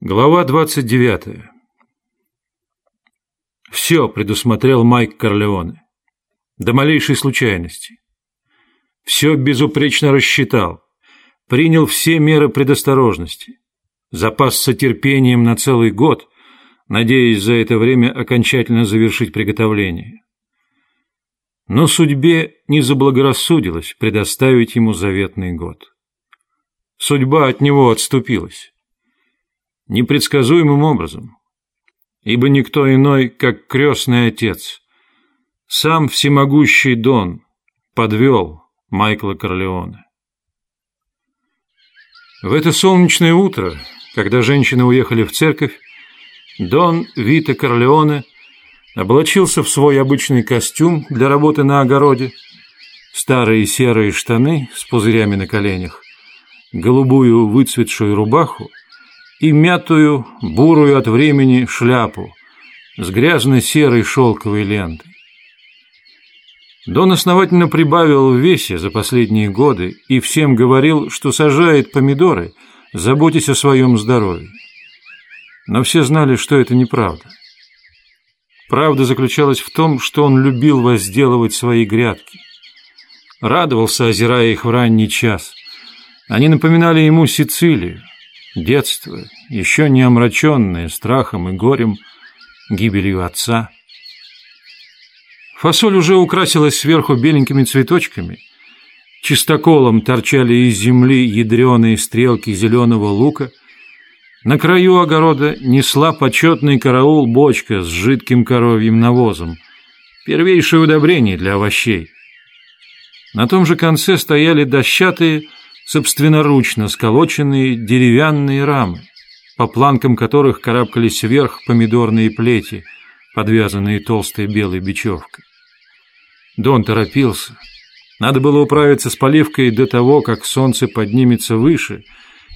Глава 29. Все предусмотрел Майк Корлеоне. До малейшей случайности. Все безупречно рассчитал. Принял все меры предосторожности. Запасся терпением на целый год, надеясь за это время окончательно завершить приготовление. Но судьбе не заблагорассудилось предоставить ему заветный год. Судьба от него отступилась непредсказуемым образом, ибо никто иной, как крестный отец, сам всемогущий Дон, подвел Майкла Корлеоне. В это солнечное утро, когда женщины уехали в церковь, Дон Вита Корлеоне облачился в свой обычный костюм для работы на огороде, старые серые штаны с пузырями на коленях, голубую выцветшую рубаху и мятую, бурую от времени шляпу с грязной серой шелковой лентой. Дон основательно прибавил в весе за последние годы и всем говорил, что сажает помидоры, заботясь о своем здоровье. Но все знали, что это неправда. Правда заключалась в том, что он любил возделывать свои грядки. Радовался, озирая их в ранний час. Они напоминали ему Сицилию, Детство, еще не омраченное страхом и горем, гибелью отца. Фасоль уже украсилась сверху беленькими цветочками. Чистоколом торчали из земли ядреные стрелки зеленого лука. На краю огорода несла почетный караул бочка с жидким коровьим навозом. Первейшее удобрение для овощей. На том же конце стояли дощатые, собственноручно сколоченные деревянные рамы, по планкам которых карабкались вверх помидорные плети, подвязанные толстой белой бечевкой. Дон торопился. Надо было управиться с поливкой до того, как солнце поднимется выше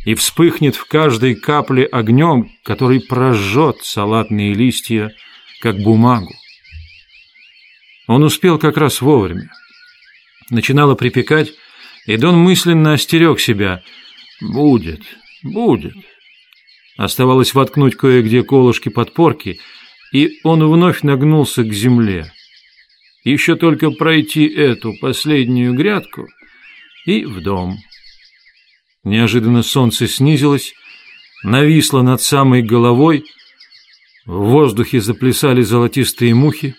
и вспыхнет в каждой капле огнем, который прожжет салатные листья, как бумагу. Он успел как раз вовремя. Начинало припекать, и Дон мысленно остерег себя. «Будет, будет». Оставалось воткнуть кое-где колышки подпорки, и он вновь нагнулся к земле. Еще только пройти эту последнюю грядку и в дом. Неожиданно солнце снизилось, нависло над самой головой, в воздухе заплясали золотистые мухи.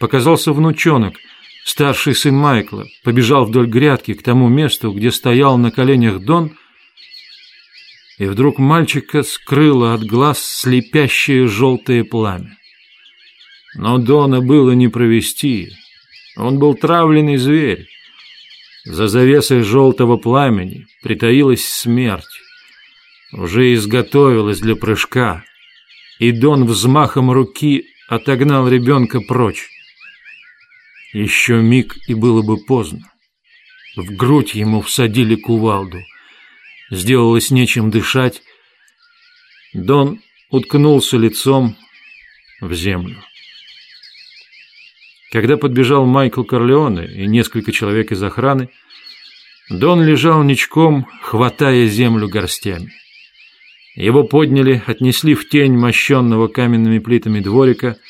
Показался внучонок — Старший сын Майкла побежал вдоль грядки к тому месту, где стоял на коленях Дон, и вдруг мальчика скрыло от глаз слепящее желтое пламя. Но Дона было не провести. Он был травленный зверь. За завесой желтого пламени притаилась смерть. Уже изготовилась для прыжка, и Дон взмахом руки отогнал ребенка прочь. Еще миг, и было бы поздно. В грудь ему всадили кувалду. Сделалось нечем дышать. Дон уткнулся лицом в землю. Когда подбежал Майкл Корлеоне и несколько человек из охраны, Дон лежал ничком, хватая землю горстями. Его подняли, отнесли в тень мощенного каменными плитами дворика —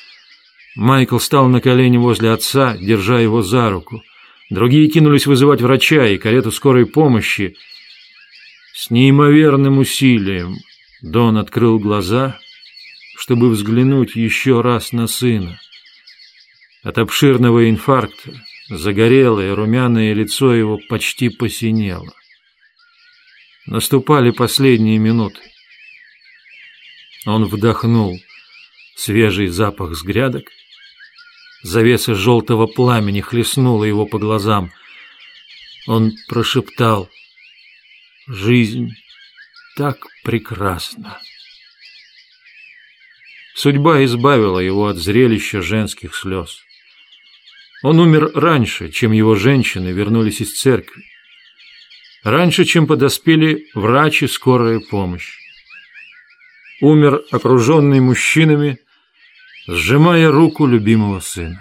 Майкл стал на колени возле отца, держа его за руку. Другие кинулись вызывать врача и карету скорой помощи. С неимоверным усилием Дон открыл глаза, чтобы взглянуть еще раз на сына. От обширного инфаркта загорелое румяное лицо его почти посинело. Наступали последние минуты. Он вдохнул свежий запах с грядок, Завеса желтого пламени хлестнула его по глазам. Он прошептал «Жизнь так прекрасна». Судьба избавила его от зрелища женских слез. Он умер раньше, чем его женщины вернулись из церкви. Раньше, чем подоспели врачи скорая помощь. Умер окруженный мужчинами, сжимая руку любимого сына.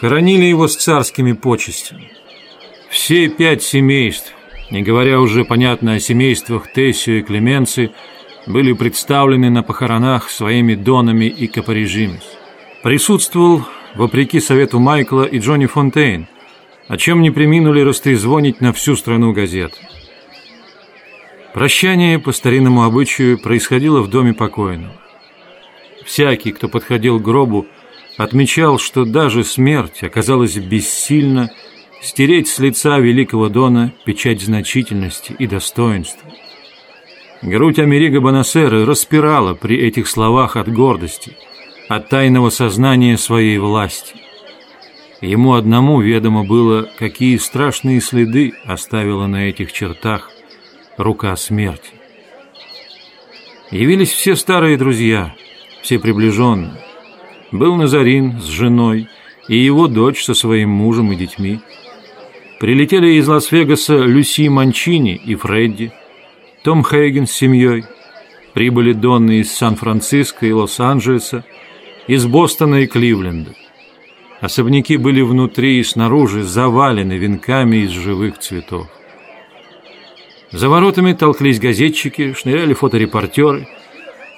Хоронили его с царскими почестями. Все пять семейств, не говоря уже, понятно, о семействах Тессио и Клеменции, были представлены на похоронах своими донами и капорежимис. Присутствовал, вопреки совету Майкла и Джонни Фонтейн, о чем не приминули растрезвонить на всю страну газет. Прощание по старинному обычаю происходило в доме покойного. Всякий, кто подходил к гробу, отмечал, что даже смерть оказалась бессильна стереть с лица великого Дона печать значительности и достоинства. Грудь Америго Бонасера распирала при этих словах от гордости, от тайного сознания своей власти. Ему одному ведомо было, какие страшные следы оставила на этих чертах рука смерти. Явились все старые друзья, все приближенные. Был Назарин с женой и его дочь со своим мужем и детьми. Прилетели из Лас-Вегаса Люси Манчини и Фредди, том Хейген с семьей. Прибыли Донны из Сан-Франциско и Лос-Анджелеса, из Бостона и Кливленда. Особняки были внутри и снаружи завалены венками из живых цветов. За воротами толклись газетчики, шныряли фоторепортеры.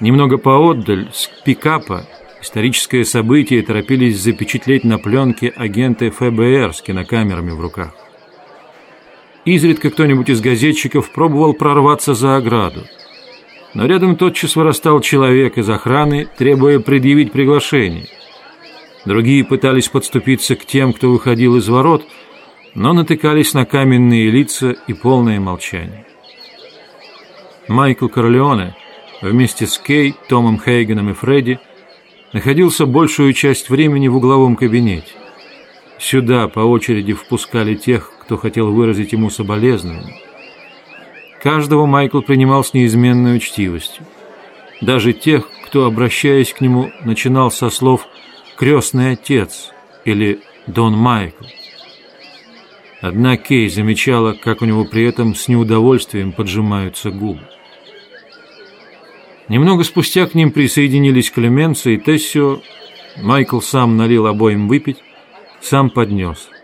Немного поотдаль, с пикапа, историческое событие торопились запечатлеть на пленке агенты ФБР с кинокамерами в руках. Изредка кто-нибудь из газетчиков пробовал прорваться за ограду. Но рядом тотчас вырастал человек из охраны, требуя предъявить приглашение. Другие пытались подступиться к тем, кто выходил из ворот, но натыкались на каменные лица и полное молчание. Майкл Корлеоне вместе с Кей, Томом Хейгеном и Фредди находился большую часть времени в угловом кабинете. Сюда по очереди впускали тех, кто хотел выразить ему соболезнования. Каждого Майкл принимал с неизменной учтивостью. Даже тех, кто, обращаясь к нему, начинал со слов «крестный отец» или «Дон Майкл». Одна Кей замечала, как у него при этом с неудовольствием поджимаются губы. Немного спустя к ним присоединились Клеменцо и Тессио. Майкл сам налил обоим выпить, сам поднес –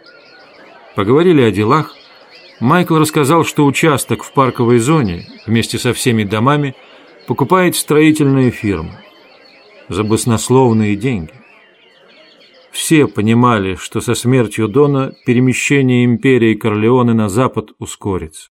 Поговорили о делах. Майкл рассказал, что участок в парковой зоне вместе со всеми домами покупает строительная фирма за баснословные деньги. Все понимали, что со смертью Дона перемещение империи Корлеоне на запад ускорится.